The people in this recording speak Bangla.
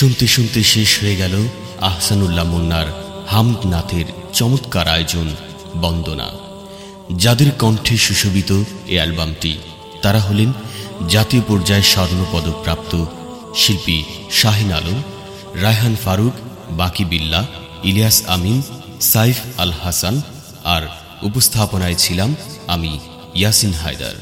শুনতে শুনতে শেষ হয়ে গেল আহসানুল্লাহ মুন্নার হামদ নাথের চমৎকার আয়োজন বন্দনা। যাদের কণ্ঠে সুশোভিত এই অ্যালবামটি, তারা হলেন জাতীয় পর্যায়ে স্বর্ণপদকপ্রাপ্ত শিল্পী শাহিন আলম, রায়হান ফারুক, বাকি বিল্লা, ইলিয়াস আমিন, সাইফ আল হাসান আর উপস্থাপনায় ছিলাম আমি, ইয়াসিন হায়দার।